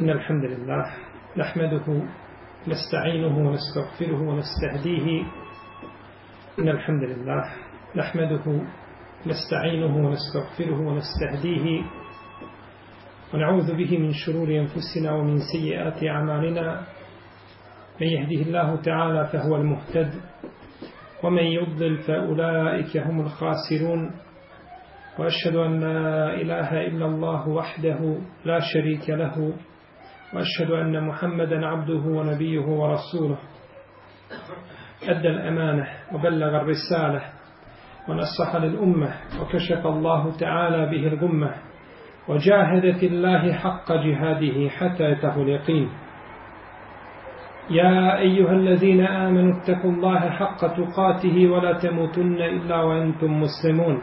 إن الحمد لله نحمده نستعينه ونستغفره ونستهديه. إن الحمد لله نحمده نستعينه ونستغفره ونستهديه. ونعوذ به من شرور أنفسنا ومن سيئات أعمالنا. من يهده الله تعالى فهو المهتد. ومن يضلل فأولئك هم الخاسرون. وأشهد أن لا إله إلا الله وحده لا شريك له. وأشهد أن محمدا عبده ونبيه ورسوله. أدى الأمانة وبلغ الرسالة ونصح للأمة وكشف الله تعالى به الغمة وجاهد في الله حق جهاده حتى يته اليقين. يا أيها الذين آمنوا اتقوا الله حق تقاته ولا تموتن إلا وأنتم مسلمون.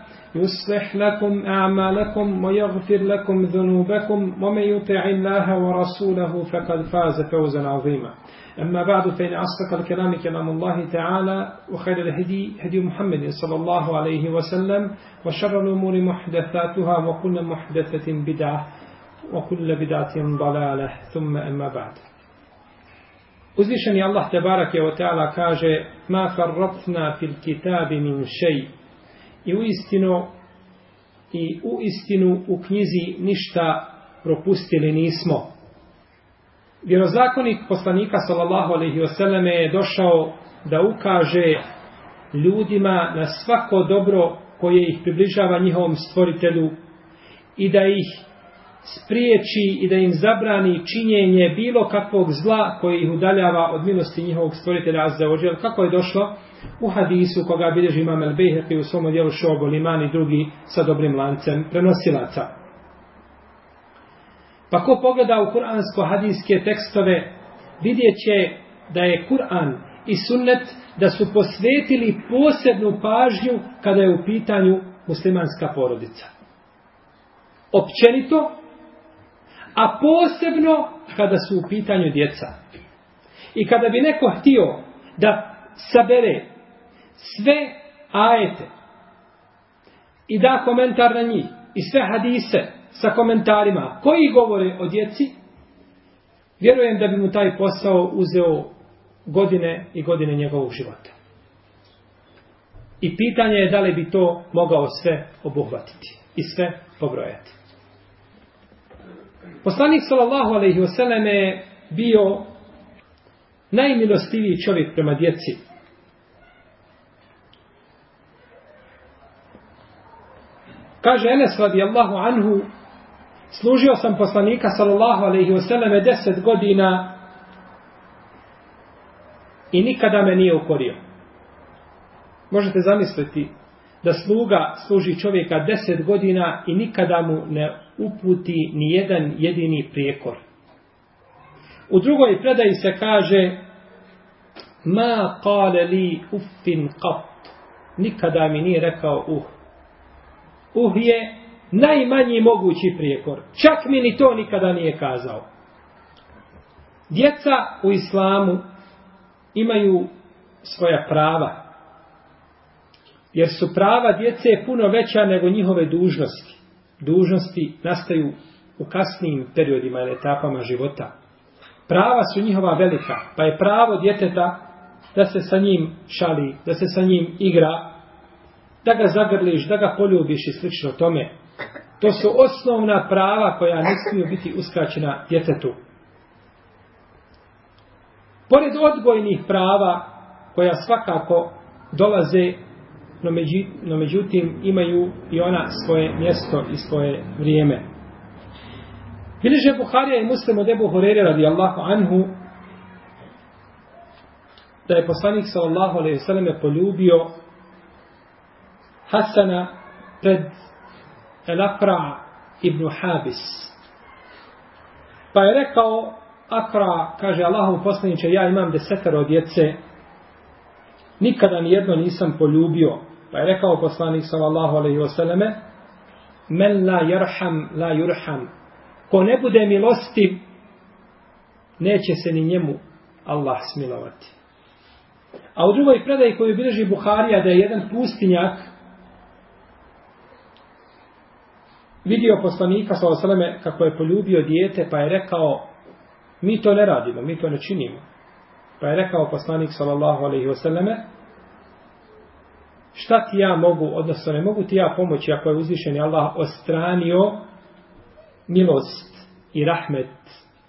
يصلح لكم أعمالكم ويغفر لكم ذنوبكم ومن يطع الله ورسوله فقد فاز فوزا عظيما. أما بعد فإن أصدق الكلام كلام الله تعالى وخير الهدي هدي محمد صلى الله عليه وسلم وشر الأمور محدثاتها وكل محدثة بدعة وكل بدعة ضلالة. ثم أما بعد. Uzvišeni Allah tebarak je o ta'ala kaže ma farratna fil kitabi min i u istinu i u istinu u knjizi ništa propustili nismo. Vjerozakonik poslanika sallallahu alejhi ve selleme je došao da ukaže ljudima na svako dobro koje ih približava njihovom stvoritelju i da ih spriječi i da im zabrani činjenje bilo kakvog zla koje ih udaljava od milosti njihovog stvoritelja Azza ođel, Kako je došlo? U hadisu koga bilježi imam El Bejheqi u svom dijelu Šobo Liman i drugi sa dobrim lancem prenosilaca. Pa ko pogleda u kuransko-hadijske tekstove, vidjet će da je Kur'an i sunnet da su posvetili posebnu pažnju kada je u pitanju muslimanska porodica. Općenito, a posebno kada su u pitanju djeca. I kada bi neko htio da sabere sve ajete i da komentar na njih i sve hadise sa komentarima koji govore o djeci, vjerujem da bi mu taj posao uzeo godine i godine njegovog života. I pitanje je da li bi to mogao sve obuhvatiti i sve pobrojati. Poslanik sallallahu alejhi ve selleme je bio najmilostiviji čovjek prema djeci. Kaže Enes radijallahu anhu služio sam poslanika sallallahu alejhi ve selleme 10 godina i nikada me nije ukorio. Možete zamisliti da sluga služi čovjeka 10 godina i nikada mu ne uputi ni jedan jedini prijekor. U drugoj predaji se kaže ma kale li uffin qat nikada mi nije rekao uh. Uh je najmanji mogući prijekor. Čak mi ni to nikada nije kazao. Djeca u islamu imaju svoja prava. Jer su prava djece puno veća nego njihove dužnosti dužnosti nastaju u kasnijim periodima ili etapama života. Prava su njihova velika, pa je pravo djeteta da se sa njim šali, da se sa njim igra, da ga zagrliš, da ga poljubiš i slično tome. To su osnovna prava koja ne smiju biti uskraćena djetetu. Pored odgojnih prava koja svakako dolaze no, među, no međutim imaju i ona svoje mjesto i svoje vrijeme. Bileže Buharija i muslim od Ebu Hurere radijallahu anhu da je poslanik sallallahu alaihi sallam poljubio Hasana pred Elakra ibn Habis. Pa je rekao Akra, kaže Allahom poslaniče, ja imam desetero djece, nikada ni jedno nisam poljubio, Pa je rekao poslanik sallallahu alaihi wasallame, men la jarham la jurham. Ko ne bude milostiv, neće se ni njemu Allah smilovati. A u drugoj predaji koju bilježi Buharija da je jedan pustinjak vidio poslanika sallallahu kako je poljubio dijete pa je rekao mi to ne radimo, mi to ne činimo. Pa je rekao poslanik sallallahu alaihi wasallame šta ti ja mogu, odnosno ne mogu ti ja pomoći ako je uzvišeni Allah ostranio milost i rahmet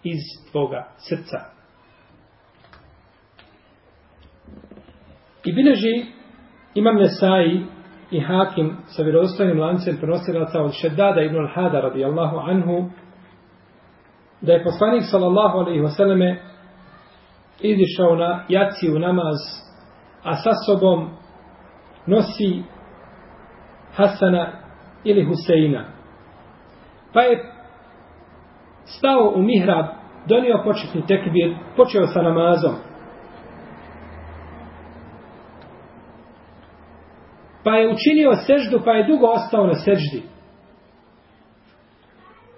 iz tvoga srca. I bileži imam Nesai i Hakim sa vjerovostojnim lancem prenosilaca od Šeddada ibn al-Hada radijallahu anhu da je poslanik sallallahu alaihi wasallame izišao na jaci u namaz a sa sobom nosi Hasana ili Huseina. Pa je stao u mihrab, donio početni tekbir, počeo sa namazom. Pa je učinio seždu, pa je dugo ostao na seždi.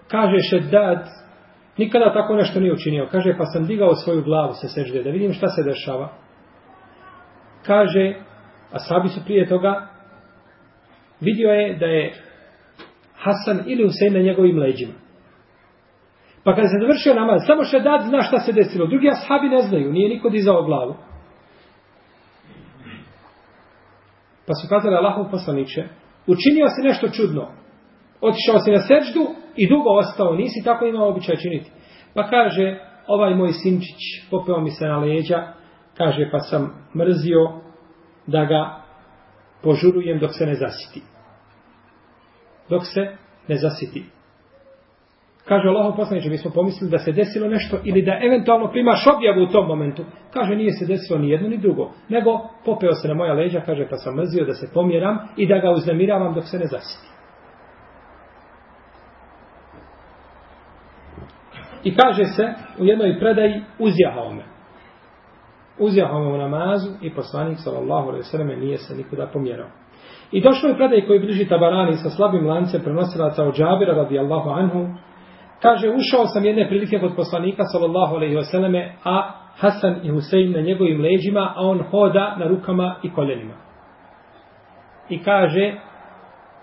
Kaže Šeddad, nikada tako nešto nije učinio. Kaže, pa sam digao svoju glavu sa sežde, da vidim šta se dešava. Kaže, a sabi su prije toga, vidio je da je Hasan ili Husein na njegovim leđima. Pa kada se završio namaz, samo Šeddad zna šta se desilo. Drugi ashabi ne znaju, nije niko dizao glavu. Pa su kazali Allahov poslaniće, učinio se nešto čudno. Otišao si na seđdu i dugo ostao, nisi tako imao običaj činiti. Pa kaže, ovaj moj sinčić popeo mi se na leđa, kaže, pa sam mrzio da ga požurujem dok se ne zasiti. Dok se ne zasiti. Kaže Allah poslaniče, mi smo pomislili da se desilo nešto ili da eventualno primaš objavu u tom momentu. Kaže, nije se desilo ni jedno ni drugo. Nego, popeo se na moja leđa, kaže, pa sam mrzio da se pomjeram i da ga uznemiravam dok se ne zasiti. I kaže se u jednoj predaji, uzjahao me. Uzjahao me u namazu i poslanik, sallallahu alaihi sallam, nije se nikuda pomjerao. I došlo je predaj koji bliži tabarani sa slabim lancem prenosilaca od džabira radijallahu anhu, Kaže, ušao sam jedne prilike kod poslanika, sallallahu alaihi wasallame, a Hasan i Husein na njegovim leđima, a on hoda na rukama i koljenima. I kaže,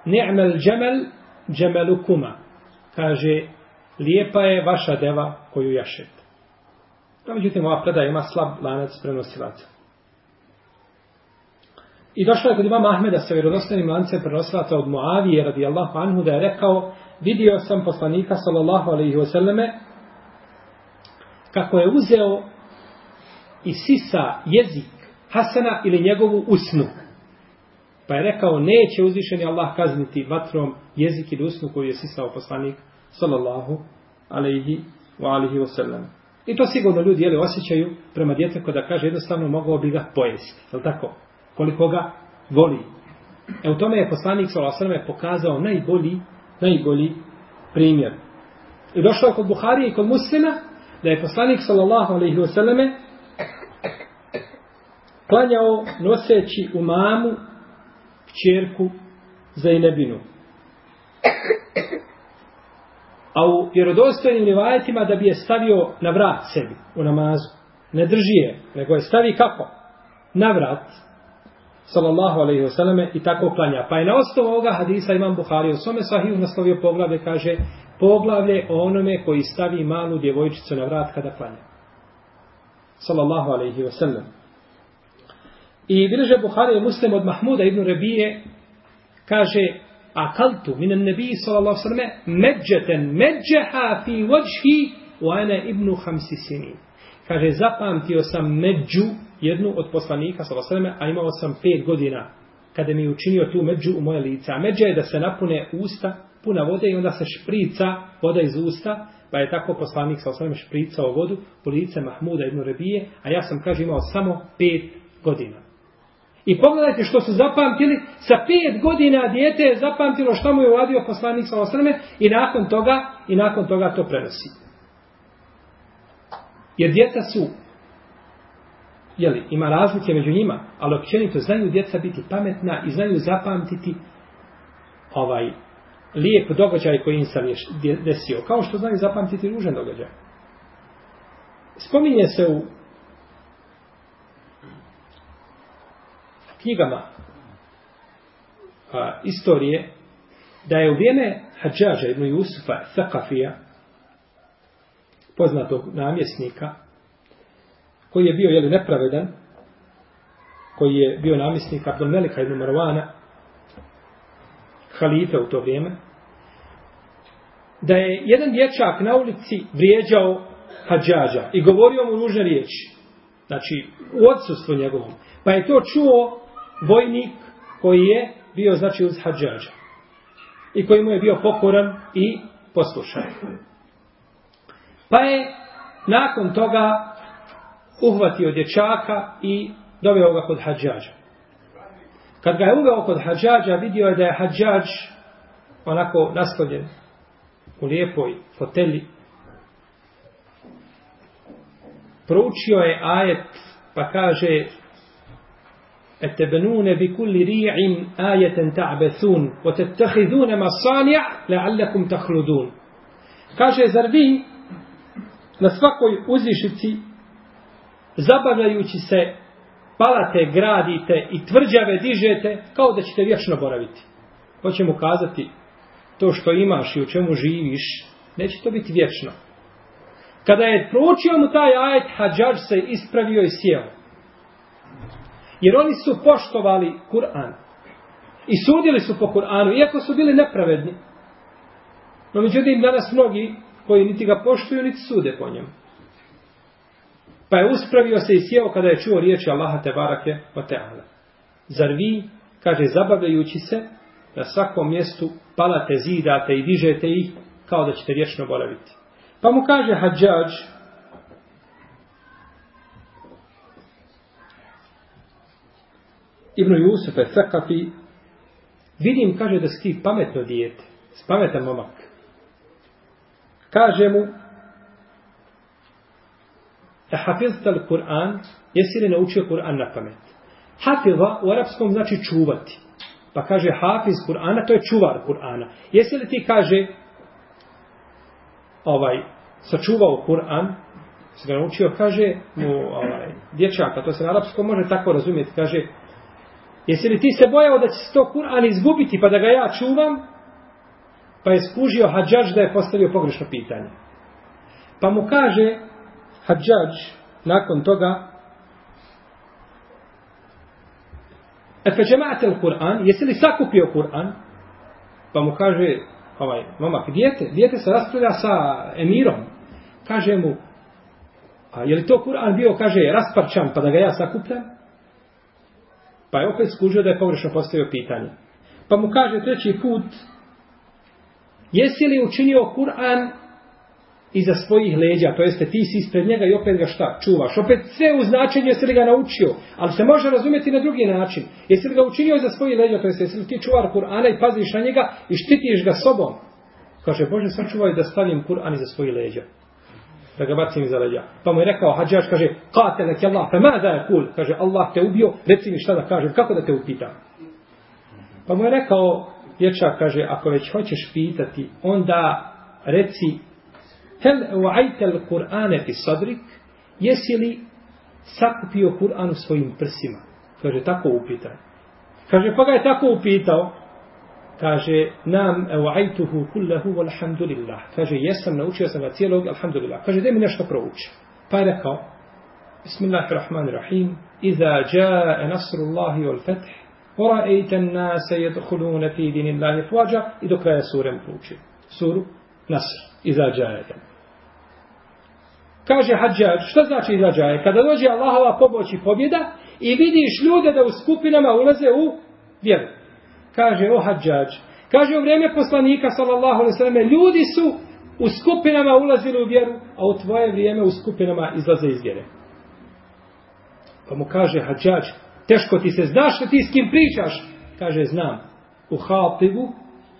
ni'mel džemel, džemelu kuma. Kaže, lijepa je vaša deva koju jašete. No, međutim, ova predaja ima slab lanac prenosilaca. I došlo je kod imama Ahmeda sa vjerodostanim lancem prenosilaca od Muavije radijallahu anhu da je rekao vidio sam poslanika sallallahu alaihi wasallame kako je uzeo i sisa jezik Hasana ili njegovu usnu. Pa je rekao, neće uzvišeni Allah kazniti vatrom jezik ili usnu koju je sisao poslanik sallallahu alaihi wa alihi wasallam. I to sigurno ljudi jeli, osjećaju prema djeteku da kaže jednostavno mogao bi ga pojesti. Je tako? Koliko ga voli. E u tome je poslanik sallallahu alaihi wasallam pokazao najbolji najbolji primjer. I došlo je kod Buharije i kod muslima da je poslanik sallallahu alaihi wa sallame klanjao noseći u mamu čerku za inebinu. A u vjerodostojnim rivajetima da bi je stavio na vrat sebi u namazu. Ne drži je, nego je stavi kako? Na vrat sallallahu alaihi wasallam i tako klanja. Pa je na osnovu ovoga hadisa imam Buhari u svome sahiju naslovio poglavlje, kaže poglavlje o onome koji stavi malu djevojčicu na vrat kada klanja. Sallallahu alaihi wasallam. I bilježe Buhari je muslim od Mahmuda ibn Rebije kaže a kaltu minan nebiji sallallahu alaihi wasallam međeten međeha fi vajhi wa ana ibnu hamsi sinin. Kaže zapamtio sam među jednu od poslanika sa a imao sam pet godina kada mi je učinio tu među u moje lice. A međa je da se napune usta puna vode i onda se šprica voda iz usta, pa je tako poslanik sa vaseleme špricao vodu u lice Mahmuda ibn Rebije, a ja sam, kaže, imao samo pet godina. I pogledajte što su zapamtili, sa pet godina dijete je zapamtilo što mu je uradio poslanik sa vaseleme i nakon toga, i nakon toga to prenosi. Jer djeca su jeli, ima razlike među njima, ali općenito znaju djeca biti pametna i znaju zapamtiti ovaj lijep događaj koji im sam je desio, kao što znaju zapamtiti ružan događaj. Spominje se u knjigama a, istorije da je u vrijeme Hadžaža ibn Jusufa Thakafija poznatog namjesnika koji je bio jeli, nepravedan koji je bio namjesnik Abdul Melika ibn Marwana halife u to vrijeme da je jedan dječak na ulici vrijeđao hađađa i govorio mu ružne riječi znači u odsustvu njegovom pa je to čuo vojnik koji je bio znači uz hađađa. i koji mu je bio pokoran i poslušan. Pa je nakon toga uhvatio dječaka i doveo ga kod hađađa. Kad ga je uveo kod hađađa, vidio je da je hađađ onako nastavljen u lijepoj foteli. Proučio je ajet pa kaže etebenune bi kulli ri'in ajeten ta'besun o tettehidune masanja le'allekum tahludun. Kaže, zar vi na svakoj uzvišici zabavljajući se palate gradite i tvrđave dižete kao da ćete vječno boraviti hoćemo kazati to što imaš i u čemu živiš neće to biti vječno kada je proučio mu taj ajet Hadžar se ispravio i sjeo Jer oni su poštovali Kur'an. I sudili su po Kur'anu, iako su bili nepravedni. No međutim, danas mnogi koji niti ga poštuju, niti sude po njemu. Pa je uspravio se i sjeo kada je čuo riječi Allaha te barake o teala. Zar vi, kaže, zabavljajući se, na svakom mjestu palate, zidate i dižete ih, kao da ćete vječno boraviti. Pa mu kaže Hadžađ, Ibn Jusuf je vidim, kaže da si ti pametno dijete, pametan momak. Kaže mu, e hafizta Kur'an, jesi li naučio Kur'an na pamet? Hafiza u arapskom znači čuvati. Pa kaže hafiz Kur'ana, to je čuvar Kur'ana. Jesi li ti, kaže, ovaj, sačuvao Kur'an, se ga naučio, kaže mu, ovaj, dječaka, to se na arapskom može tako razumjeti, kaže, Jesi li ti se bojao da će se to Kur'an izgubiti pa da ga ja čuvam? Pa je skužio Hadžađ da je postavio pogrešno pitanje. Pa mu kaže Hadžađ nakon toga Efe džemate Kur'an, jesi li sakupio Kur'an? Pa mu kaže, ovaj, momak, dijete, dijete se raspravlja sa emirom. Kaže mu, a je li to Kur'an bio, kaže, rasparčan, pa da ga ja sakupljam? Pa je opet skužio da je pogrešno postavio pitanje. Pa mu kaže treći put, jesi li učinio Kur'an iza svojih leđa, to jeste ti si ispred njega i opet ga šta, čuvaš. Opet sve u značenju jesi li ga naučio, ali se može razumjeti na drugi način. Jesi li ga učinio iza svojih leđa, to jeste jesi li ti čuvar Kur'ana i paziš na njega i štitiš ga sobom. Kaže, Bože, sačuvaj da stavim Kur'an iza svojih leđa da ga bacim iza leđa. Pa mu je rekao, hađač kaže, katelek Allah, pa ma da je kul, kaže, Allah te ubio, reci mi šta da kažem, kako da te upitam. Pa mu je rekao, dječak kaže, ako već hoćeš pitati, onda reci, tel uajtel Kur'ane fi sadrik, jesi li sakupio Kur'an u svojim prsima? Kaže, tako upitaj. Kaže, pa ga je tako upitao, kaže nam uajtuhu kullahu walhamdulillah. Kaže jesam naučio sam ga cijelog alhamdulillah. Kaže daj mi nešto prouči. Pa je rekao bismillahirrahmanirrahim. Iza jaa nasrullahi wal fath wa ra'aita an-nasa yadkhuluna fi dinillahi afwaja i do kraja sure prouči suru nasr. Iza kaže hadžađ šta znači iza kada dođe Allahova pomoć i pobjeda i vidiš ljude da u skupinama ulaze u vjeru. Kaže o hađađ. Kaže u vrijeme poslanika sallallahu alejhi ve selleme ljudi su u skupinama ulazili u vjeru, a u tvoje vrijeme u skupinama izlaze iz vjere. Pa mu kaže hađađ, teško ti se, znaš li ti s kim pričaš? Kaže, znam. U hativu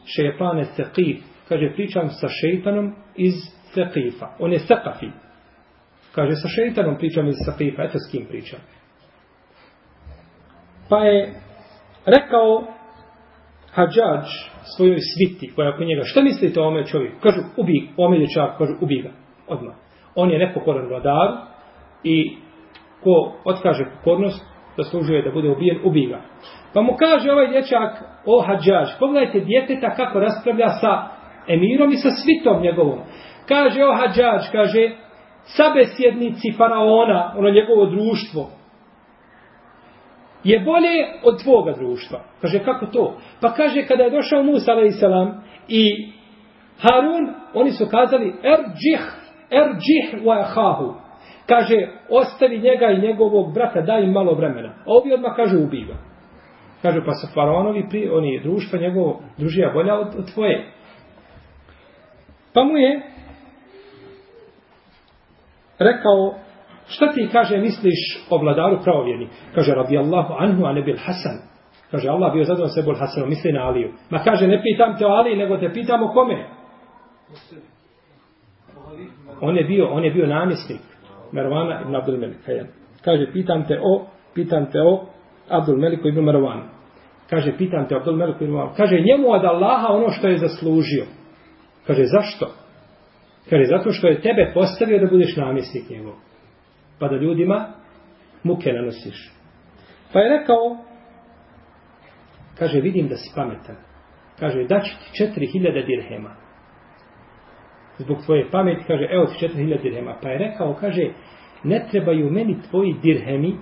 šeitane sekif. Kaže, pričam sa šeitanom iz sekifa. On je sekafi. Kaže, sa šeitanom pričam iz sekifa. Eto s kim pričam. Pa je rekao Hadžađ svojoj sviti koja je oko njega, šta mislite o ome čovjeku? Kažu, ubi, o ome dječak, kažu, ubi ga, odmah. On je nepokoran vladaru i ko otkaže pokornost, zaslužuje da bude ubijen, ubi ga. Pa mu kaže ovaj dječak, o hađaž, pogledajte djeteta kako raspravlja sa emirom i sa svitom njegovom. Kaže, o hađaž, kaže, sabesjednici faraona, ono njegovo društvo, je bolje od tvoga društva. Kaže, kako to? Pa kaže, kada je došao Musa, a.s. i Harun, oni su kazali, erđih, erđih wa ahahu. Kaže, ostavi njega i njegovog brata, daj im malo vremena. A ovi odmah kaže, ubij ga. Kaže, pa sa faraonovi, pri, oni društva, njegovo družija bolja od, od tvoje. Pa mu je rekao, šta ti kaže, misliš o vladaru pravovjerni? Kaže, radi Allahu anhu, a ne bil Hasan. Kaže, Allah bio zadovan sebol Hasanom, misli na Aliju. Ma kaže, ne pitam te o Aliji, nego te pitam o kome? On je bio, on je bio namjesnik. Mervana ibn Abdul Melika. Kaže, pitam te o, pitam te o Abdul Meliku ibn Mervana. Kaže, pitam te o Abdul Meliku ibn Mervana. Kaže, njemu od Allaha ono što je zaslužio. Kaže, zašto? Kaže, zato što je tebe postavio da budeš namjesnik njegov. Pa da ljudima muke nanosiš. Pa je rekao, kaže, vidim da si pametan. Kaže, daći ti četiri hiljada dirhema. Zbog tvoje pameti, kaže, evo ti četiri hiljada dirhema. Pa je rekao, kaže, ne trebaju meni tvoji dirhemi,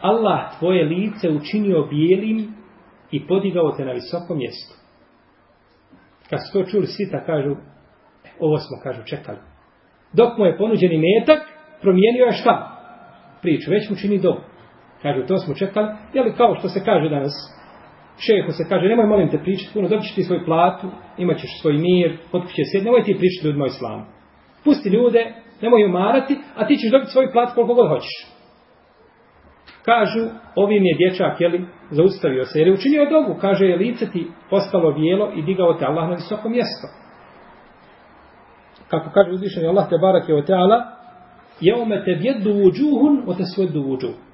Allah tvoje lice učinio bijelim i podigao te na visoko mjesto. Kad su to čuli sita, kažu, eh, ovo smo, kažu, čekali. Dok mu je ponuđeni metak, promijenio je šta? Priču, već mu čini do. Kažu, to smo čekali, jel kao što se kaže danas, šehu se kaže, nemoj molim te pričati puno, dobit ti svoju platu, imat ćeš svoj mir, kod kuće nemoj ti pričati ljudima o islamu. Pusti ljude, nemoj umarati, a ti ćeš dobiti svoj platu koliko god hoćeš. Kažu, ovim je dječak, jeli, zaustavio se, jer je učinio dobu, kaže, je lice ti postalo bijelo i digao te Allah na visoko mjesto. Kako kaže uzvišeni Allah te barak je o teala, jeume te vjeddu uđuhun, o te sveddu uđuhun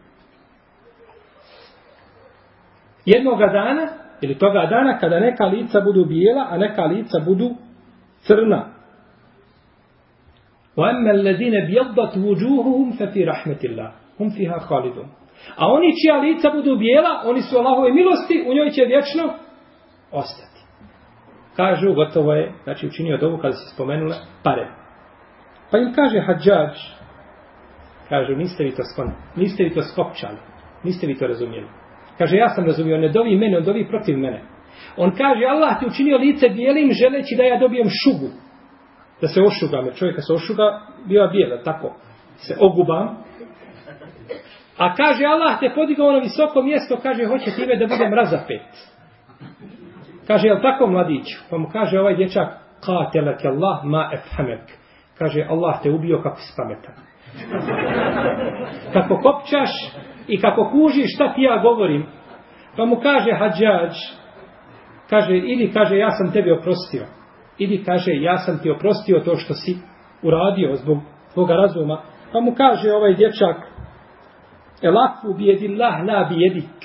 Jednoga dana, ili toga dana, kada neka lica budu bijela, a neka lica budu crna. وَأَمَّا الَّذِينَ بْيَضَّتْ وُجُوهُهُمْ فَفِي رَحْمَةِ اللَّهِ هُمْ فِيهَا خَالِدُونَ A oni čija lica budu bijela, oni su Allahove milosti, u njoj će vječno ostati. Kažu, gotovo je, znači učinio dobu kada se spomenule pare. Pa im kaže hađađ, kažu, niste vi to skon, niste vi to skopčali, niste vi to razumijeli. Kaže, ja sam razumio, ne dovi mene, on dovi protiv mene. On kaže, Allah ti učinio lice bijelim, želeći da ja dobijem šugu. Da se ošugam, jer čovjeka se ošuga, biva bijela, tako. Se ogubam, A kaže Allah te podigao na visoko mjesto, kaže hoće time da budem razapet. Kaže, jel tako mladić? Pa mu kaže ovaj dječak, katelak Allah ma efhamek. Kaže, Allah te ubio kako si pametan. Kako kopčaš i kako kuži šta ti ja govorim. Pa mu kaže hađađ, kaže, ili kaže, ja sam tebi oprostio. Ili kaže, ja sam ti oprostio to što si uradio zbog tvoga razuma. Pa mu kaže ovaj dječak, Elafu bijedillah la bijedik.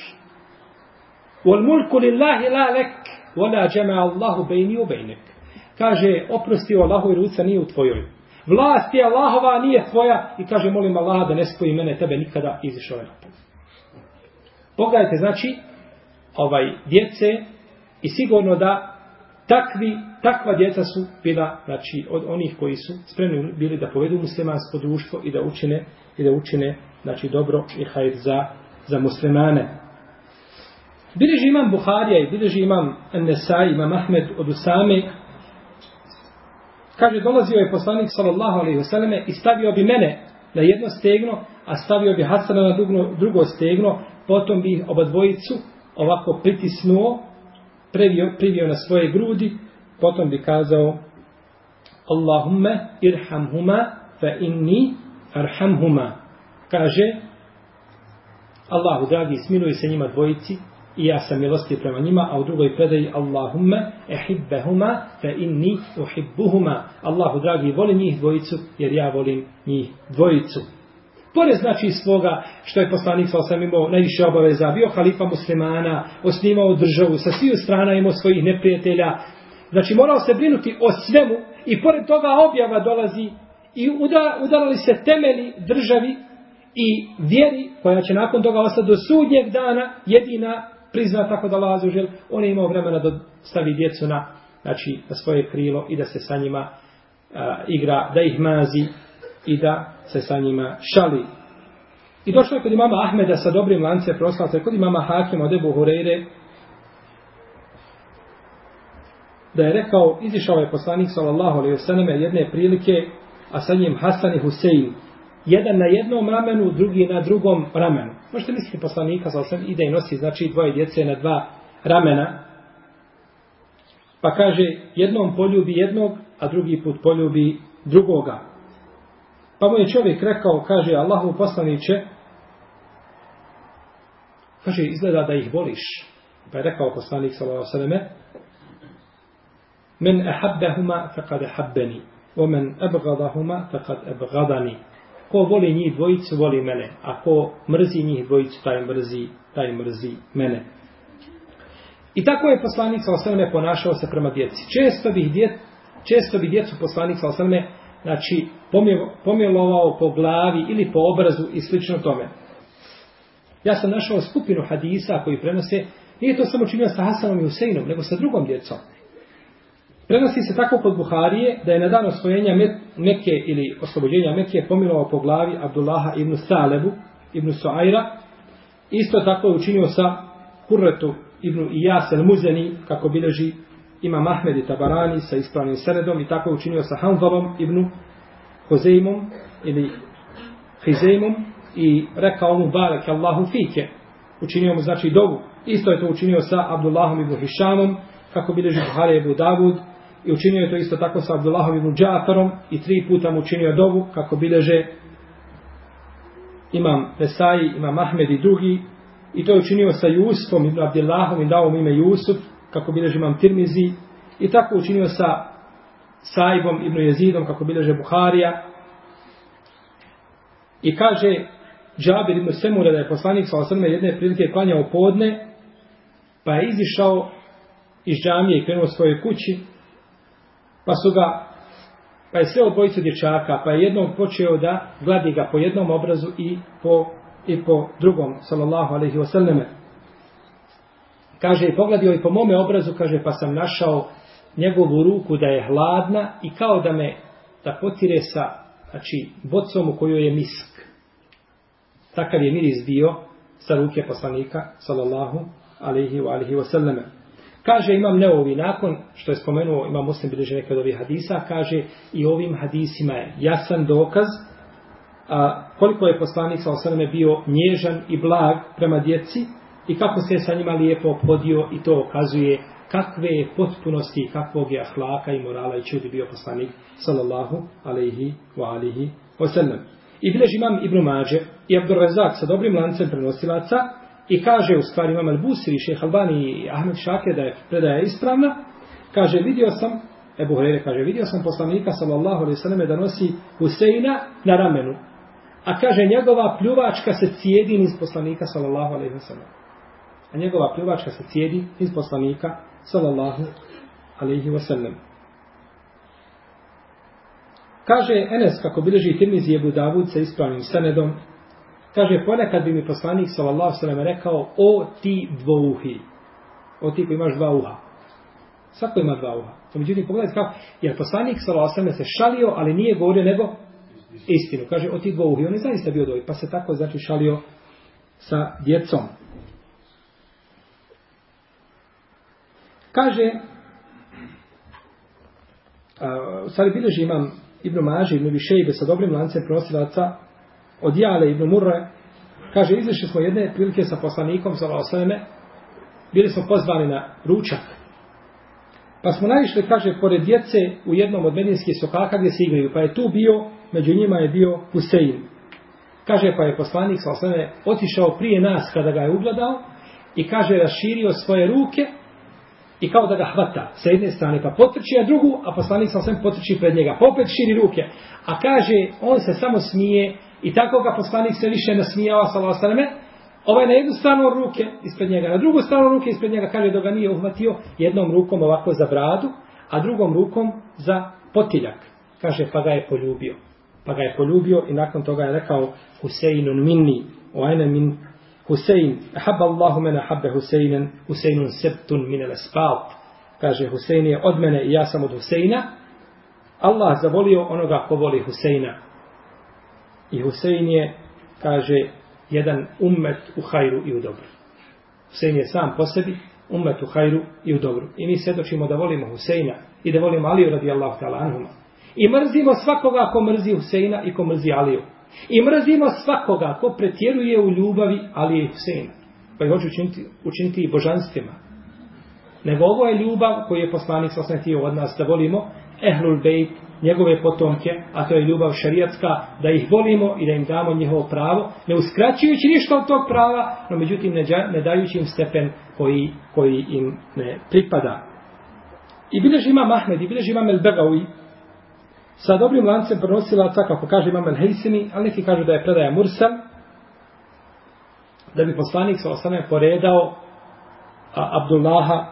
Wal mulku lillahi la lek. Wala džema Allahu bejni u bejnek. Kaže, oprosti Allahu i ruca nije u tvojoj. Vlast je Allahova, nije tvoja. I kaže, molim Allah da ne spoji mene tebe nikada izišao je napad. Pogledajte, znači, ovaj, djece i sigurno da takvi, takva djeca su bila, znači, od onih koji su spremni bili da povedu muslimansko društvo i da učine, i da učine znači dobro i hajr za, za muslimane. Bileži imam Buharija i bileži imam Nesai, imam Ahmed od Usame, kaže, dolazio je poslanik sallallahu alaihi selleme i stavio bi mene na jedno stegno, a stavio bi Hasana na drugo, drugo stegno, potom bi oba dvojicu ovako pritisnuo, privio, privio na svoje grudi, potom bi kazao Allahumme irhamhuma fa inni arhamhuma. Kaže Allahu dragi smiluj se njima dvojici i ja sam milostiv prema njima a u drugoj predaji Allahumme ehibbehuma fe inni uhibbuhuma. Allahu dragi volim njih dvojicu jer ja volim njih dvojicu. Pored znači svoga što je poslanik sa osam imao najviše obaveza, bio halifa muslimana, osnimao državu, sa sviju strana imao svojih neprijatelja. Znači morao se brinuti o svemu i pored toga objava dolazi i udarali se temeli državi i vjeri koja će nakon toga ostati do sudnjeg dana jedina prizna tako da Allah azuđel, on je imao vremena da stavi djecu na, znači, na svoje krilo i da se sa njima a, igra, da ih mazi i da se sa njima šali. I došlo je kod imama Ahmeda sa dobrim lance proslata, kod imama Hakema od Ebu Hureyre, da je rekao, izišao je poslanik sallallahu alaihi wasallam jedne prilike, a sa njim Hasan i Husein, jedan na jednom ramenu, drugi na drugom ramenu. Možete misliti poslanika, sa osam ide i nosi, znači dvoje djece na dva ramena, pa kaže, jednom poljubi jednog, a drugi put poljubi drugoga. Pa mu je čovjek rekao, kaže, Allahu poslaniće, kaže, izgleda da ih voliš. Pa je rekao poslanik, sallallahu sallam, men ehabbehuma, fekad ehabbeni, o men ebgadahuma, fekad ebgadani ko voli njih dvojicu, voli mene. A ko mrzi njih dvojicu, taj mrzi, taj mrzi mene. I tako je poslanik sa osvrme ponašao se prema djeci. Često bi, dje, često bi djecu poslanik sa osvrme znači, pomjelovao po glavi ili po obrazu i slično tome. Ja sam našao skupinu hadisa koji prenose, nije to samo činio sa Hasanom i Huseinom, nego sa drugom djecom. Prenosi se tako kod Buharije da je na dan osvojenja Mekke ili oslobođenja Mekke pomilovao po glavi Abdullaha ibn Salebu, ibn Suaira. Isto tako je učinio sa Kurretu ibn Ijas el Muzeni, kako bileži ima Mahmed i Tabarani sa ispravnim sredom i tako je učinio sa Hanzalom ibn Hozeimom ili Hizeimom i rekao mu barek Allahu fike. Učinio mu znači dovu. Isto je to učinio sa Abdullahom ibn Hišamom, kako bileži Buharije ibn Davud, i učinio je to isto tako sa Abdullahom ibn Džafarom i tri puta mu učinio dovu kako bileže imam Vesaji, imam Ahmed i drugi. I to je učinio sa Jusufom ibn Abdullahom i dao mu ime Jusuf kako bileže imam Tirmizi. I tako učinio sa Saibom ibn Jezidom kako bileže Buharija i kaže Džabir ibn Semura da je poslanik sa osrme jedne prilike klanjao podne pa je izišao iz džamije i krenuo svoje kući. Pa su ga, pa je sve odvojicu dječaka, pa je jednom počeo da gladi ga po jednom obrazu i po, i po drugom, sallallahu alaihi wasallame. Kaže, i pogledio i po mome obrazu, kaže, pa sam našao njegovu ruku da je hladna i kao da me, da potire sa, znači, bocom u kojoj je misk. Takav je miris bio sa ruke poslanika, sallallahu alaihi wa alihi wa sallame. Kaže imam neovi nakon što je spomenuo imam muslim bilježe neke od ovih hadisa, kaže i ovim hadisima je jasan dokaz a, koliko je poslanik sa osaname bio nježan i blag prema djeci i kako se sa njima lijepo obhodio i to okazuje kakve je potpunosti kakvog je ahlaka i morala i čudi bio poslanik sallallahu alaihi wa alihi wa sallam. I bilježi imam Ibn Mađe i Abdurrazak sa dobrim lancem prenosilaca I kaže u stvari imam Al-Busiri, šeha Albani i Ahmed Šake da je predaja ispravna. Kaže, vidio sam, Ebu Hrere kaže, vidio sam poslanika sallallahu alaihi sallam da nosi Huseina na ramenu. A kaže, njegova pljuvačka se cijedi iz poslanika sallallahu alaihi sallam. A njegova pljuvačka se cijedi iz poslanika sallallahu alaihi sallam. Kaže Enes, kako bileži Tirmizi Ebu Davud sa ispravnim sanedom, Kaže, ponekad bi mi poslanik sallallahu sallam rekao, o ti dvouhi. O ti koji imaš dva uha. Svako ima dva uha. To međutim, pogledajte kako, jer poslanik sallallahu sallam se šalio, ali nije govorio nego istinu. Kaže, o ti dvouhi. On je zaista bio dovi, pa se tako znači šalio sa djecom. Kaže, uh, stvari bilježi imam Ibn Maži, Ibn Višejbe sa dobrim lancem prenosilaca, od Jale ibn Murre, kaže, izišli smo jedne prilike sa poslanikom, za Osveme, bili smo pozvani na ručak. Pa smo naišli, kaže, pored djece u jednom od medinskih sokaka gdje se igraju, pa je tu bio, među njima je bio Husein. Kaže, pa je poslanik sa Osveme otišao prije nas kada ga je ugledao i kaže, raširio svoje ruke i kao da ga hvata sa jedne strane, pa potrči, a drugu, a poslanik sa Osveme potrči pred njega, pa opet širi ruke. A kaže, on se samo smije, I tako ga poslanik sve više nasmijava, sallallahu alejhi Ovaj na jednu stranu ruke ispred njega, na drugu stranu ruke ispred njega, kaže da ga nije uhvatio jednom rukom ovako za bradu, a drugom rukom za potiljak. Kaže, pa ga je poljubio. Pa ga je poljubio i nakon toga je rekao Huseinun minni, o ene min Husein, habba Allahu mene habbe Huseinen, Huseinun septun mine spalt. Kaže, Husein je od mene i ja sam od Huseina. Allah zavolio onoga ko voli Huseina. I Husein je, kaže, jedan ummet u hajru i u dobru. Husein je sam po sebi ummet u hajru i u dobru. I mi svjedočimo da volimo Huseina i da volimo Aliju radijallahu ta'ala anhuma. I mrzimo svakoga ko mrzi Huseina i ko mrzi Aliju. I mrzimo svakoga ko pretjeruje u ljubavi Alije i Huseina. Pa ih hoću učiniti, učiniti i božanstvima. Nego ovo je ljubav koju je poslanik sasvim od nas da volimo Ehlul Bejt, njegove potomke, a to je ljubav šarijatska, da ih volimo i da im damo njihovo pravo, ne uskraćujući ništa od tog prava, no međutim ne, ne dajući im stepen koji, koji im ne pripada. I bileži ima Mahmed, i bileži ima Melbegaui, sa dobrim lancem prenosilaca, kako kaže imam El Heisimi, ali neki kažu da je predaja Mursal, da bi poslanik sa osame poredao a, Abdullaha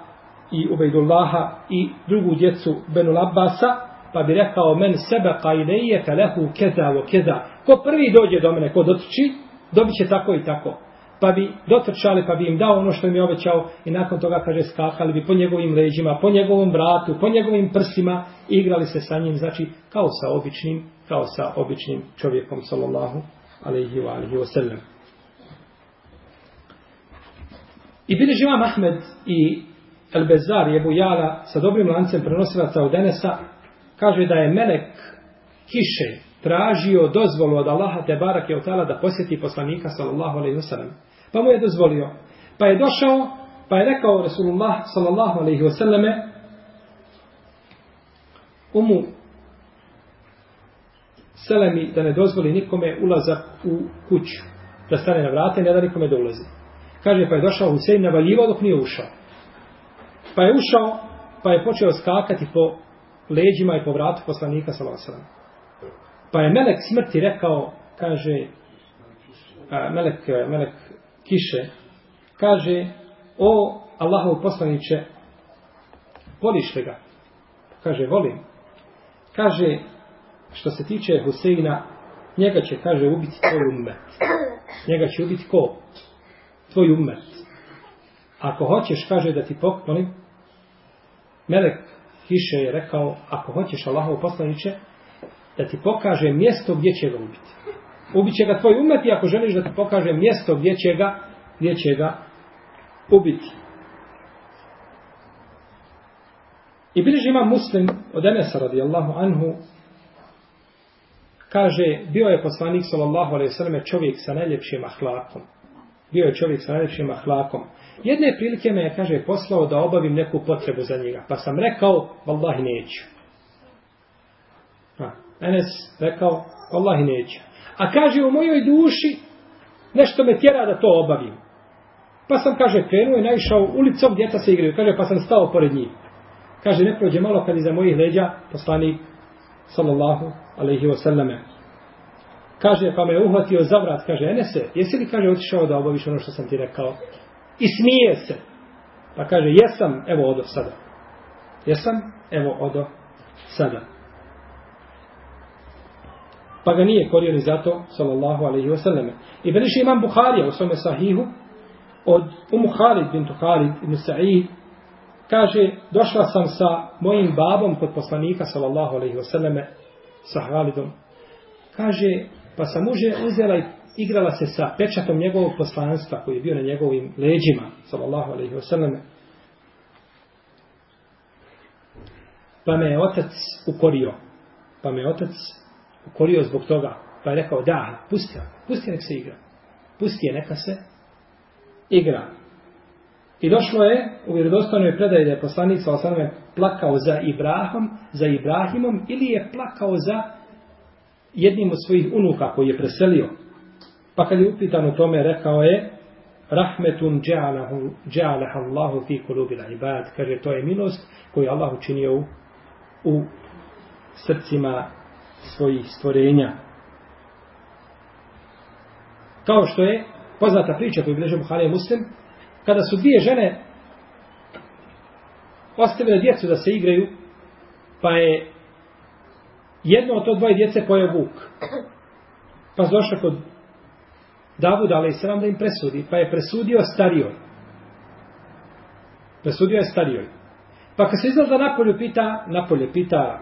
i Ubejdullaha i drugu djecu Benul Abbasa, pa bi rekao men sebe ka ideje fe lehu keza o keza. Ko prvi dođe do mene, ko dotrči, dobit će tako i tako. Pa bi dotrčali, pa bi im dao ono što im je obećao i nakon toga, kaže, skakali bi po njegovim leđima, po njegovom bratu, po njegovim prsima, igrali se sa njim, znači, kao sa običnim, kao sa običnim čovjekom, sallallahu alaihi wa alaihi wa sallam. I bilježi živa Ahmed i El Bezar je Bujala sa dobrim lancem prenosilaca od Enesa, kaže da je melek kiše tražio dozvolu od Allaha te barak je otala da posjeti poslanika sallallahu alaihi wa sallam. Pa mu je dozvolio. Pa je došao, pa je rekao Rasulullah sallallahu alaihi wa sallame umu selemi da ne dozvoli nikome ulazak u kuću. Da stane na vrate, ne da nikome da ulazi. Kaže, pa je došao Husein navaljivo dok nije ušao. Pa je ušao, pa je počeo skakati po leđima i po vratu poslanika sallallahu Pa je melek smrti rekao, kaže, a, melek, melek kiše, kaže, o Allahov poslaniće, voliš li ga? Kaže, volim. Kaže, što se tiče Huseina, njega će, kaže, ubiti tvoj umet. Njega će ubiti ko? Tvoj umet. Ako hoćeš, kaže, da ti poklonim, Melek Hiše je rekao, ako hoćeš Allahov poslaniće, da ti pokaže mjesto gdje će ga ubiti. Ubiće ga tvoj umet i ako želiš da ti pokaže mjesto gdje će ga, gdje će ga ubiti. I bilježi ima muslim od Enesa radijallahu anhu, kaže, bio je poslanik sallallahu alaihi sallam čovjek sa najljepšim ahlakom. Bio je čovjek sa najljepšim ahlakom. Jedne prilike me je, kaže, poslao da obavim neku potrebu za njega. Pa sam rekao, vallahi neću. Ha, Enes rekao, vallahi neću. A kaže, u mojoj duši nešto me tjera da to obavim. Pa sam, kaže, krenuo i naišao ulicom, djeca se igraju. Kaže, pa sam stao pored njih. Kaže, ne prođe malo kad iza mojih leđa poslanik, sallallahu alaihi wasallame. Kaže, pa me uhvatio za vrat, kaže, Enese, jesi li, kaže, otišao da obaviš ono što sam ti rekao? I smije se. Pa kaže, jesam, evo odo sada. Jesam, evo odo sada. Pa ga nije korio ni zato, sallallahu alaihi wasallam. I veliš imam Buharija u svome sahihu, od Umu Halid bintu Khalid ibn Sa'id, kaže, došla sam sa mojim babom kod poslanika, sallallahu alaihi wasallam, sa Halidom. Kaže, pa sam muže uzela i igrala se sa pečatom njegovog poslanstva koji je bio na njegovim leđima, sallallahu alaihi wa sallam. Pa me je otac ukorio. Pa me je otac ukorio zbog toga. Pa je rekao, da, pusti je, pusti je nek se igra. Pusti je, neka se igra. I došlo je, u vjerodostojnoj predaji da je poslanik sa osaname plakao za Ibrahom, za Ibrahimom, ili je plakao za jednim od svojih unuka koji je preselio. Pa kad je upitan o tome, rekao je, rahmetun dja'alaha Allahu fi kulubila ibad. Kaže, to je milost koju Allah učinio u, u srcima svojih stvorenja. Kao što je poznata priča koju bileže Buhari Muslim, kada su dvije žene ostavile djecu da se igraju, pa je jedno od to dvoje djece pojeo vuk. Pa su kod Davuda, ali i da im presudi, pa je presudio starijoj. Presudio je starijoj. Pa kad se izlaza napolju pita, napolje pita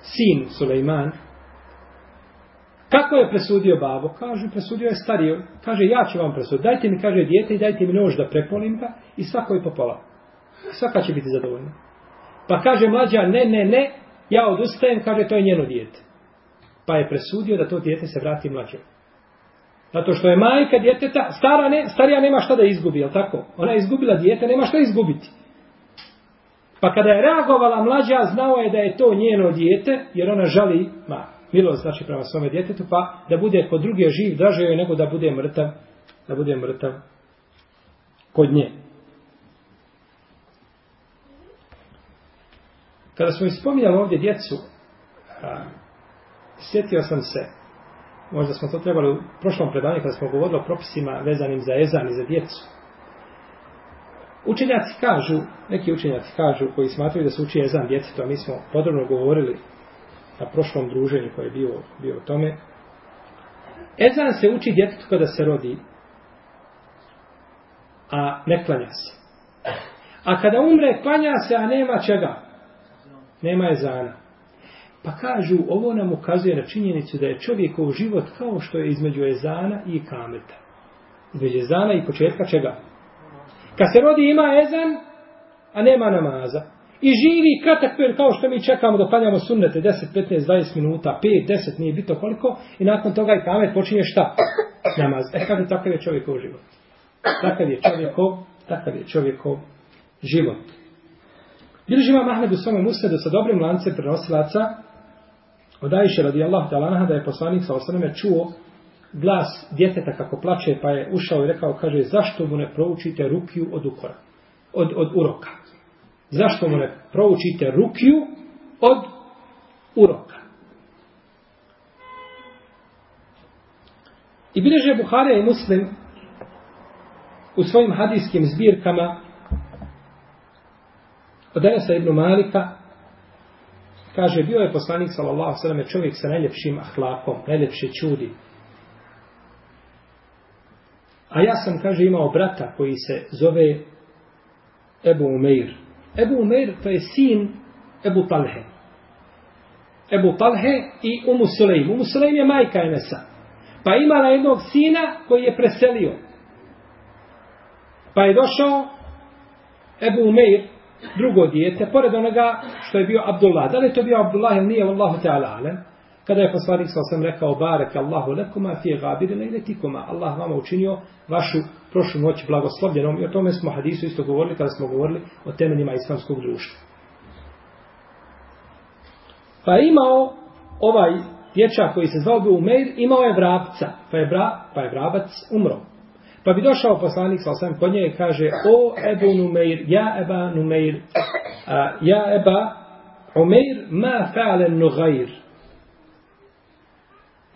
sin Sulejman, kako je presudio babo? Kaže, presudio je starijoj. Kaže, ja ću vam presuditi. Dajte mi, kaže, dijete i dajte mi nož da prepolim ga i svako je po pola. Svaka će biti zadovoljna. Pa kaže mlađa, ne, ne, ne, ja odustajem, kaže, to je njeno dijete. Pa je presudio da to dijete se vrati mlađom. Zato što je majka djeteta, stara ne, starija nema šta da izgubi, je tako? Ona je izgubila dijete, nema šta izgubiti. Pa kada je reagovala mlađa, znao je da je to njeno dijete, jer ona žali, ma, milost znači prema svome djetetu, pa da bude kod druge živ, draže joj nego da bude mrtav, da bude mrtav kod nje. Kada smo ispominjali ovdje djecu, a, sjetio sam se, možda smo to trebali u prošlom predavanju kada smo govorili o propisima vezanim za ezan i za djecu. Učenjaci kažu, neki učenjaci kažu koji smatraju da se uči ezan djetetu, a mi smo podrobno govorili na prošlom druženju koje je bio, bio o tome. Ezan se uči djetetu kada se rodi, a ne klanja se. A kada umre, klanja se, a nema čega? Nema ezana. Pa kažu, ovo nam ukazuje na činjenicu da je čovjekov život kao što je između ezana i kameta. Između ezana i početka čega? Kad se rodi ima ezan, a nema namaza. I živi kratak period kao što mi čekamo da klanjamo sunnete 10, 15, 20 minuta, 5, 10, nije bito koliko. I nakon toga i kamet počinje šta? Namaz. E kaže, takav je čovjekov život. Takav je čovjekov, takav je čovjekov život. Bilži vam Ahmed u svome musledu sa dobrim lancem prenosilaca od Ajše radijallahu talanaha da je poslanik sa osaname čuo glas djeteta kako plače pa je ušao i rekao, kaže, zašto mu ne proučite rukiju od ukora, od, od uroka? Zašto mu ne proučite rukiju od uroka? I bilježe Buharija i Muslim u svojim hadijskim zbirkama od Enesa ibn Malika kaže, bio je poslanik sallallahu sallam čovjek sa najljepšim ahlakom, najljepše čudi. A ja sam, kaže, imao brata koji se zove Ebu Umeir. Ebu Umeir to je sin Ebu Talhe. Ebu Talhe i Umu Suleim. Umu Suleim je majka Enesa. Pa imala jednog sina koji je preselio. Pa je došao Ebu Umeir, drugo dijete, pored onoga što je bio Abdullah. Da li je to bio Abdullah ili nije, Allahu Teala alem. Kada je poslanik sa osam rekao, barek Allahu lekuma, fije gabirina ili tikuma. Allah vama učinio vašu prošlu noć blagoslovljenom. I o tome smo hadisu isto govorili kada smo govorili o temeljima islamskog društva. Pa je imao ovaj dječak koji se zvao Umeir, imao je vrabca, pa je, bra, pa je vrabac umro. Pa bi došao poslanik sa osam kod nje i kaže, o Ebu Numeir, ja Eba Numeir, a, ja Eba Umeir, ma fa'ale nugair.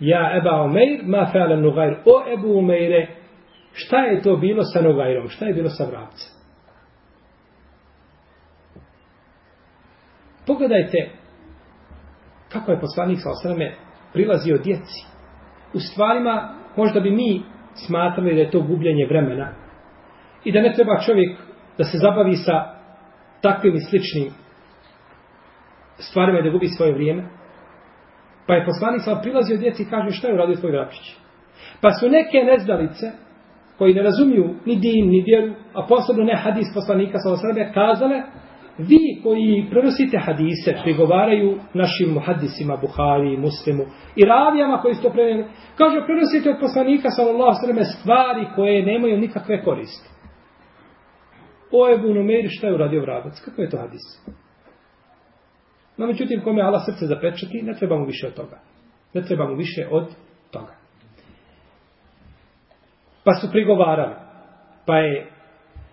Ja Eba Umeir, ma fa'ale nugair. O Ebu Umeire, šta je to bilo sa nugairom? Šta je bilo sa vrapcem? Pogledajte kako je poslanik sa osrame prilazio djeci. U stvarima možda bi mi smatrali da je to gubljenje vremena i da ne treba čovjek da se zabavi sa takvim i sličnim stvarima i da gubi svoje vrijeme. Pa je poslanik sam prilazio djeci i kaže šta je uradio tvoj vrapić. Pa su neke nezdalice koji ne razumiju ni din, ni vjeru, a posebno ne hadis poslanika sa osrbe, kazale vi koji prenosite hadise prigovaraju našim muhadisima Buhari, Muslimu i ravijama koji su to prenijeli, kaže prenosite od poslanika sallallahu sallam stvari koje nemaju nikakve koriste. O Ebu Numeri, šta je uradio vrabac? Kako je to hadis? No, međutim, kome Allah srce zapečati, ne treba mu više od toga. Ne treba mu više od toga. Pa su prigovarali. Pa je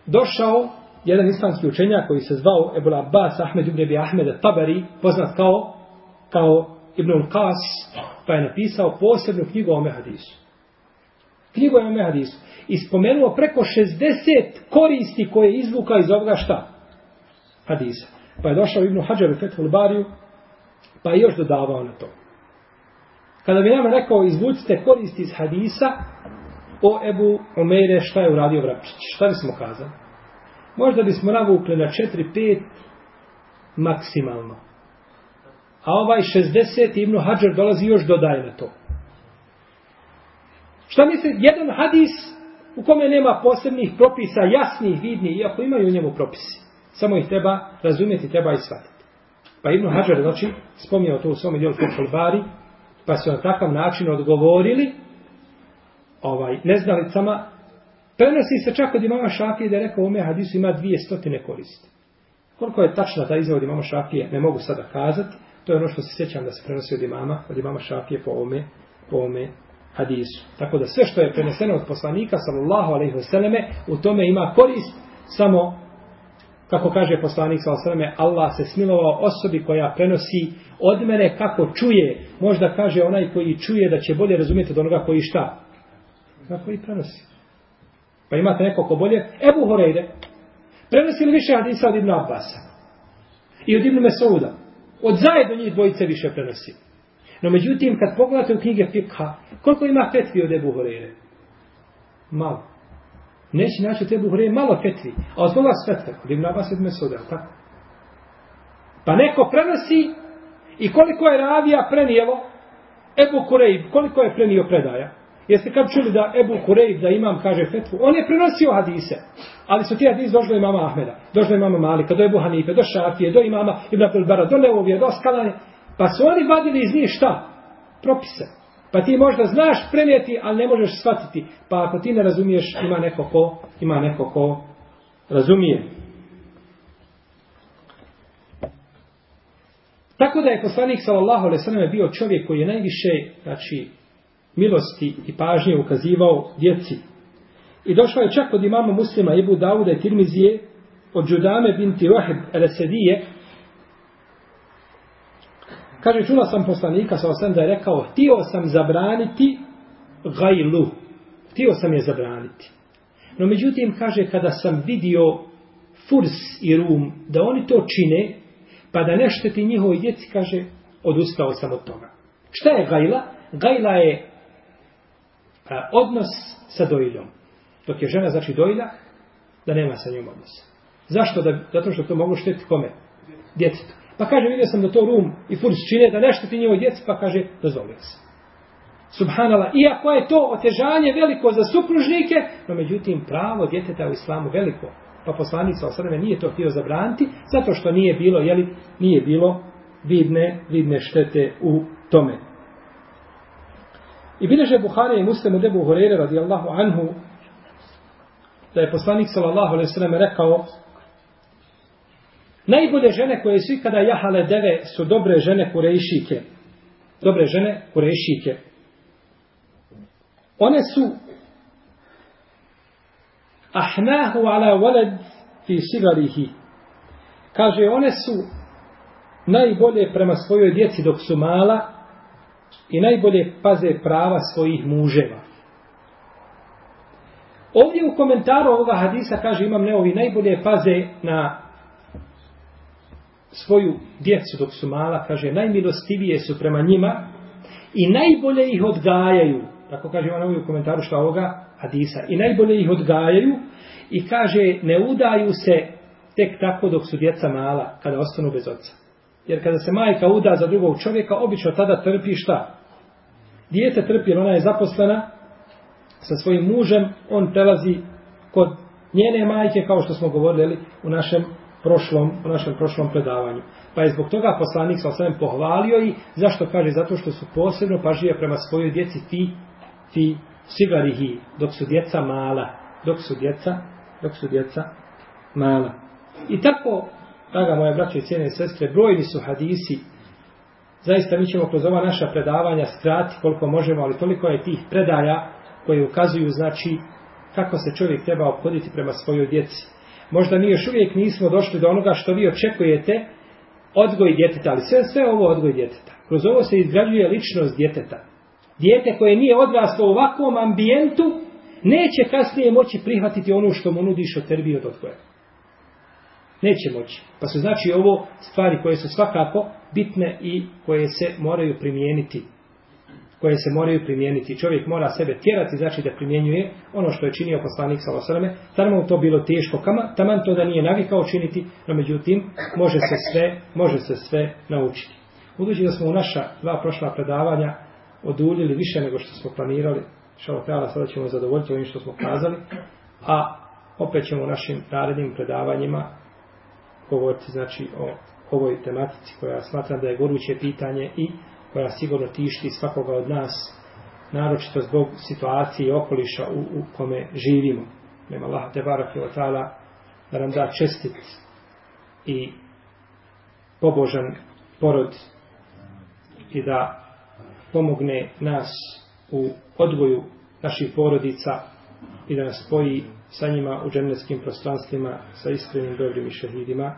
došao jedan islamski učenjak koji se zvao Ebul Abbas Ahmed ibn Abi Ahmed Tabari, poznat kao, kao Ibn Qas, pa je napisao posebnu knjigu o ome hadisu. Knjigu o ome hadisu. I spomenuo preko 60 koristi koje je izvukao iz ovoga šta? Hadisa. Pa je došao Ibn Hajar u Fethul Bariju, pa je još dodavao na to. Kada bi nam rekao, izvucite koristi iz hadisa, o Ebu Omeire šta je uradio Vrapčić. Šta bismo kazali? Možda bismo navukli na 4-5 maksimalno. A ovaj 60 Ibnu Hadžer dolazi još dodaje na to. Šta misli? Jedan hadis u kome nema posebnih propisa, jasnih, vidnih, iako imaju u njemu propisi. Samo ih treba razumjeti, treba i shvatiti. Pa Ibnu Hadžer, znači, spominjao to u svom dijelu Fethul Bari, pa su na takav način odgovorili ovaj, neznalicama, prenosi se čak od imama Šafije da je rekao ome hadisu ima dvije stotine koristi. Koliko je tačna ta izvod imama Šafije, ne mogu sada kazati, to je ono što se sjećam da se prenosi od imama, od imama Šafije po ome, po ome hadisu. Tako da sve što je preneseno od poslanika, sallallahu alaihi vseleme, u tome ima korist, samo, kako kaže poslanik, sallallahu alaihi vseleme, Allah se smilovao osobi koja prenosi od mene kako čuje, možda kaže onaj koji čuje da će bolje razumjeti od onoga koji šta, kako i prenosi. Pa imate neko ko bolje, Ebu Horeide, prenosi li više hadisa od Ibn Abbasa i od Ibn Mesouda, od zajedno njih dvojice više prenosi. No međutim, kad pogledate u knjige Fikha, koliko ima fetvi od Ebu Horeire? Malo. Neće naći od Ebu Horeire malo fetvi, a od koga su fetve? Od Ibn Abbas i Ibn Mesouda, tako? Pa neko prenosi i koliko je ravija prenijelo Ebu Kurejb, koliko je prenio predaja? Jeste kad čuli da Ebu Kurejb, da imam, kaže fetvu, on je prenosio hadise. Ali su ti hadise došli do imama Ahmeda, došli do imama Malika, do Ebu Hanife, do Šafije, do imama Ibn Abdul Bara, do Neovije, do Skalane. Pa su oni vadili iz njih šta? Propise. Pa ti možda znaš prenijeti, ali ne možeš shvatiti. Pa ako ti ne razumiješ, ima neko ko, ima neko ko razumije. Tako da je poslanik sallallahu alejhi ve sellem bio čovjek koji je najviše, znači milosti i pažnje ukazivao djeci. I došao je čak od imama muslima Ibu Dauda i Tirmizije od Đudame binti Roheb Elesedije. Kaže, čula sam poslanika, sa osam da je rekao, htio sam zabraniti gajlu. Htio sam je zabraniti. No međutim, kaže, kada sam vidio Furs i Rum, da oni to čine, pa da ne šteti njihovoj djeci, kaže, odustao sam od toga. Šta je gajla? Gajla je a, odnos sa dojiljom. Dok je žena znači dojilja, da nema sa njom odnosa. Zašto? Da, zato što to mogu štetiti kome? Djetetu. Pa kaže, vidio sam da to rum i furs čine, da nešto ti njivoj djeci, pa kaže, dozvolio se. Subhanala, iako je to otežanje veliko za supružnike, no međutim, pravo djeteta u islamu veliko. Pa poslanica osrame nije to htio zabraniti, zato što nije bilo, jeli, nije bilo vidne, vidne štete u tome. I bileže Buhari i Muslimu debu Horeire radijallahu anhu da je poslanik sallallahu alaihi sallam rekao najbolje žene koje su ikada jahale deve su dobre žene kurejšike. Dobre žene kurejšike. One su ahnahu ala walad fi sigarihi. Kaže, one su najbolje prema svojoj djeci dok su mala i najbolje paze prava svojih muževa. Ovdje u komentaru ovoga hadisa kaže imam neovi najbolje paze na svoju djecu dok su mala, kaže najmilostivije su prema njima i najbolje ih odgajaju. Tako kaže imam neovi u komentaru šta ovoga hadisa. I najbolje ih odgajaju i kaže ne udaju se tek tako dok su djeca mala kada ostanu bez oca. Jer kada se majka uda za drugog čovjeka, obično tada trpi šta? Dijete trpi, jer ona je zaposlena sa svojim mužem, on prelazi kod njene majke, kao što smo govorili u našem prošlom, u našem prošlom predavanju. Pa je zbog toga poslanik sa osvijem pohvalio i zašto kaže? Zato što su posebno pažljive prema svojoj djeci ti, ti sigarihi, dok su djeca mala, dok su djeca, dok su djeca mala. I tako, draga moja braća i cijene sestre, brojni su hadisi Zaista mi ćemo kroz ova naša predavanja skrati koliko možemo, ali toliko je tih predaja koje ukazuju, znači, kako se čovjek treba obhoditi prema svojoj djeci. Možda mi još uvijek nismo došli do onoga što vi očekujete odgoj djeteta, ali sve, sve ovo odgoj djeteta. Kroz ovo se izgrađuje ličnost djeteta. Dijete koje nije odraslo u ovakvom ambijentu, neće kasnije moći prihvatiti ono što mu nudiš od terbije od odgoja. Neće moći. Pa su znači ovo stvari koje su svakako bitne i koje se moraju primijeniti koje se moraju primijeniti. Čovjek mora sebe tjerati, znači da primjenjuje ono što je činio poslanik sa Osaleme. Tamo to bilo teško, kama, taman to da nije navikao činiti, no međutim, može se sve, može se sve naučiti. Budući da smo u naša dva prošla predavanja oduljili više nego što smo planirali, što sada ćemo zadovoljiti ovim što smo kazali, a opet ćemo u našim narednim predavanjima govoriti znači o ovoj tematici koja smatram da je goruće pitanje i koja sigurno tišti svakoga od nas, naročito zbog situacije i okoliša u, u kome živimo. Nema Allah te barak i otala da nam da čestit i pobožan porod i da pomogne nas u odgoju naših porodica i da nas spoji sa njima u džemnetskim prostranstvima sa iskrenim dobrim i šehidima.